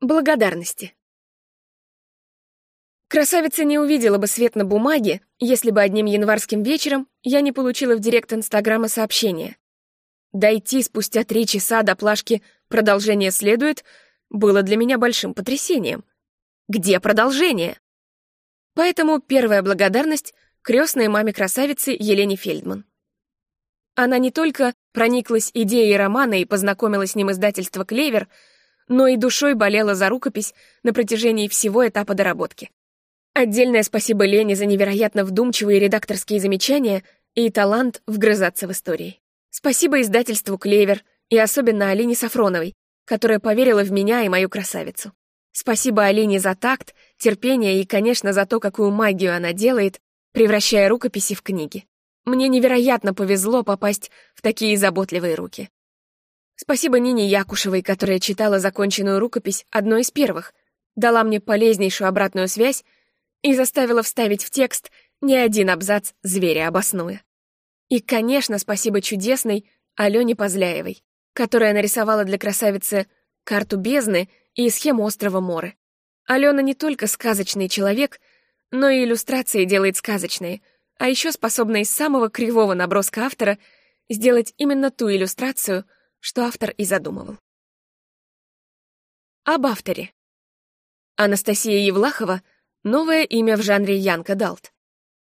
Благодарности. Красавица не увидела бы свет на бумаге, если бы одним январским вечером я не получила в директ Инстаграма сообщение. Дойти спустя три часа до плашки «Продолжение следует» было для меня большим потрясением. Где продолжение? Поэтому первая благодарность — крестной маме красавицы Елене Фельдман. Она не только прониклась идеей романа и познакомила с ним издательство «Клевер», но и душой болела за рукопись на протяжении всего этапа доработки. Отдельное спасибо Лене за невероятно вдумчивые редакторские замечания и талант вгрызаться в истории. Спасибо издательству «Клевер» и особенно Алине Сафроновой, которая поверила в меня и мою красавицу. Спасибо Алине за такт, терпение и, конечно, за то, какую магию она делает, превращая рукописи в книги. Мне невероятно повезло попасть в такие заботливые руки. Спасибо Нине Якушевой, которая читала законченную рукопись одной из первых, дала мне полезнейшую обратную связь и заставила вставить в текст не один абзац зверя обоснуя. И, конечно, спасибо чудесной Алене Позляевой, которая нарисовала для красавицы карту бездны и схему острова Моры. Алена не только сказочный человек, но и иллюстрации делает сказочные, а еще способна из самого кривого наброска автора сделать именно ту иллюстрацию — что автор и задумывал. Об авторе. Анастасия Евлахова — новое имя в жанре Янка Далт.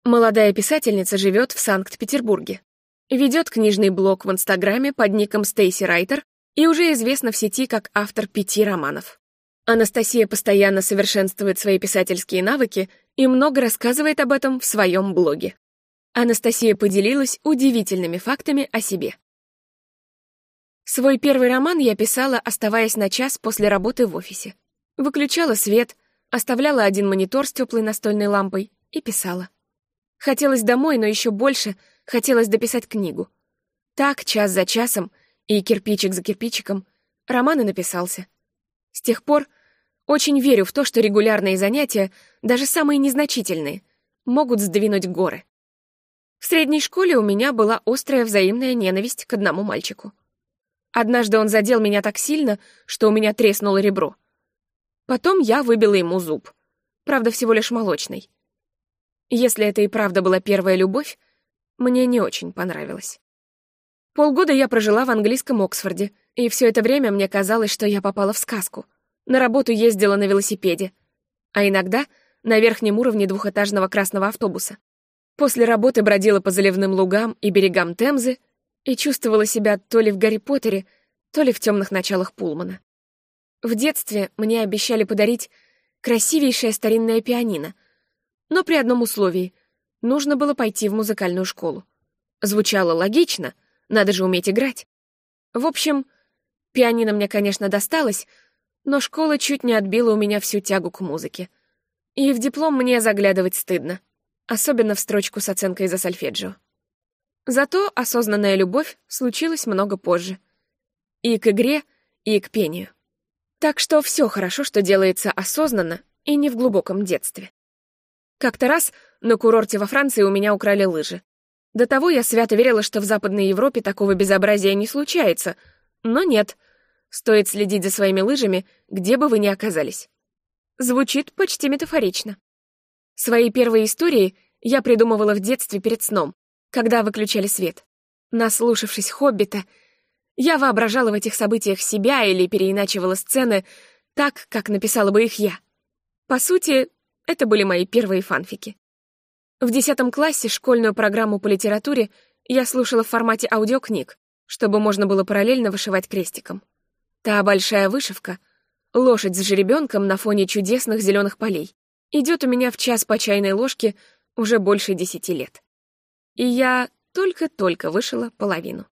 Молодая писательница живет в Санкт-Петербурге. Ведет книжный блог в Инстаграме под ником Стейси Райтер и уже известна в сети как автор пяти романов. Анастасия постоянно совершенствует свои писательские навыки и много рассказывает об этом в своем блоге. Анастасия поделилась удивительными фактами о себе. Свой первый роман я писала, оставаясь на час после работы в офисе. Выключала свет, оставляла один монитор с теплой настольной лампой и писала. Хотелось домой, но еще больше хотелось дописать книгу. Так, час за часом и кирпичик за кирпичиком, роман и написался. С тех пор очень верю в то, что регулярные занятия, даже самые незначительные, могут сдвинуть горы. В средней школе у меня была острая взаимная ненависть к одному мальчику. Однажды он задел меня так сильно, что у меня треснуло ребро. Потом я выбила ему зуб. Правда, всего лишь молочный. Если это и правда была первая любовь, мне не очень понравилось. Полгода я прожила в английском Оксфорде, и все это время мне казалось, что я попала в сказку. На работу ездила на велосипеде, а иногда на верхнем уровне двухэтажного красного автобуса. После работы бродила по заливным лугам и берегам Темзы, и чувствовала себя то ли в Гарри Поттере, то ли в темных началах Пулмана. В детстве мне обещали подарить красивейшее старинное пианино, но при одном условии — нужно было пойти в музыкальную школу. Звучало логично, надо же уметь играть. В общем, пианино мне, конечно, досталось, но школа чуть не отбила у меня всю тягу к музыке. И в диплом мне заглядывать стыдно, особенно в строчку с оценкой за сольфеджио. Зато осознанная любовь случилась много позже. И к игре, и к пению. Так что все хорошо, что делается осознанно и не в глубоком детстве. Как-то раз на курорте во Франции у меня украли лыжи. До того я свято верила, что в Западной Европе такого безобразия не случается, но нет. Стоит следить за своими лыжами, где бы вы ни оказались. Звучит почти метафорично. Свои первые истории я придумывала в детстве перед сном, когда выключали свет. Наслушавшись «Хоббита», я воображала в этих событиях себя или переиначивала сцены так, как написала бы их я. По сути, это были мои первые фанфики. В десятом классе школьную программу по литературе я слушала в формате аудиокниг, чтобы можно было параллельно вышивать крестиком. Та большая вышивка — лошадь с жеребенком на фоне чудесных зеленых полей — идет у меня в час по чайной ложке уже больше десяти лет и я только-только вышила половину.